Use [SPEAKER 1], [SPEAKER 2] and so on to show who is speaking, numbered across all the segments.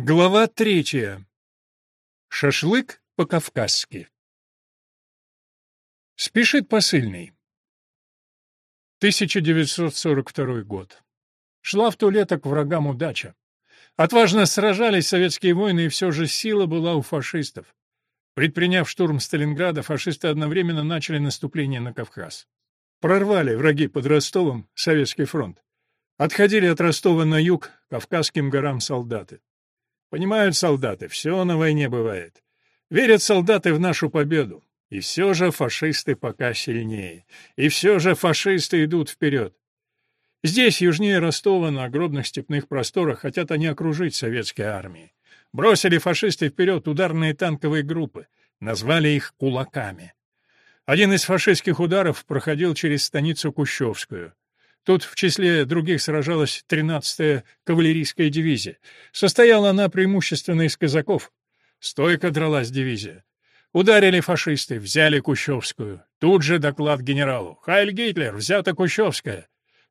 [SPEAKER 1] Глава третья. Шашлык по-кавказски. Спешит посыльный. 1942 год. Шла в то лето к врагам удача. Отважно сражались советские воины, и все же сила была у фашистов. Предприняв штурм Сталинграда, фашисты одновременно начали наступление на Кавказ. Прорвали враги под Ростовом Советский фронт. Отходили от Ростова на юг, Кавказским горам солдаты. Понимают солдаты, все на войне бывает. Верят солдаты в нашу победу. И все же фашисты пока сильнее. И все же фашисты идут вперед. Здесь, южнее Ростова, на огромных степных просторах, хотят они окружить советские армии. Бросили фашисты вперед ударные танковые группы. Назвали их «кулаками». Один из фашистских ударов проходил через станицу Кущевскую. Тут в числе других сражалась 13-я кавалерийская дивизия. Состояла она преимущественно из казаков. Стойко дралась дивизия. Ударили фашисты, взяли Кущевскую. Тут же доклад генералу. «Хайль Гитлер, взята Кущевская».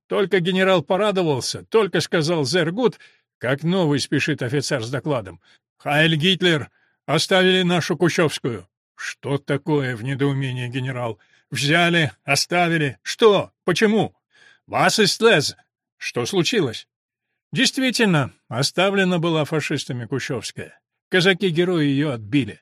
[SPEAKER 1] Только генерал порадовался, только сказал «Зергут», как новый спешит офицер с докладом. «Хайль Гитлер, оставили нашу Кущевскую». «Что такое?» — в недоумении генерал. «Взяли, оставили. Что? Почему?» «Вас истлез!» «Что случилось?» Действительно, оставлена была фашистами Кущевская. Казаки-герои ее отбили.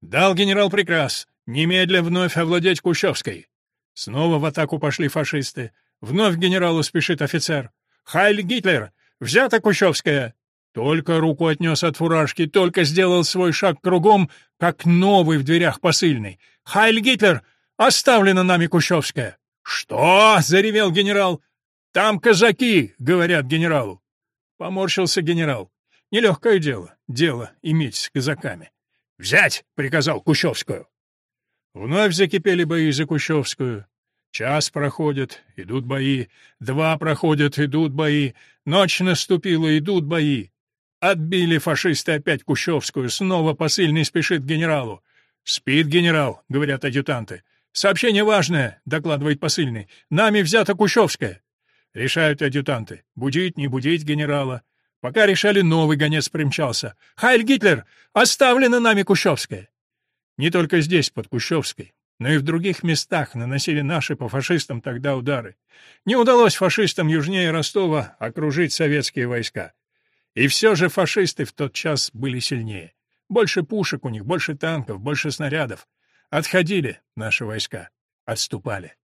[SPEAKER 1] Дал генерал приказ немедля вновь овладеть Кущевской. Снова в атаку пошли фашисты. Вновь генералу спешит офицер. «Хайль Гитлер! Взята Кущевская!» Только руку отнес от фуражки, только сделал свой шаг кругом, как новый в дверях посыльный. «Хайль Гитлер! Оставлена нами Кущевская!» «Что?» — заревел генерал. «Там казаки!» — говорят генералу. Поморщился генерал. Нелегкое дело, дело иметь с казаками. «Взять!» — приказал Кущевскую. Вновь закипели бои за Кущевскую. Час проходит, идут бои. Два проходят, идут бои. Ночь наступила, идут бои. Отбили фашисты опять Кущевскую. Снова посыльный спешит к генералу. «Спит генерал», — говорят адъютанты. «Сообщение важное», — докладывает посыльный. «Нами взята Кущевская». Решают адъютанты. Будить, не будить генерала. Пока решали, новый гонец примчался. «Хайль Гитлер! Оставлена нами Кущевская!» Не только здесь, под Кущевской, но и в других местах наносили наши по фашистам тогда удары. Не удалось фашистам южнее Ростова окружить советские войска. И все же фашисты в тот час были сильнее. Больше пушек у них, больше танков, больше снарядов. Отходили наши войска, отступали.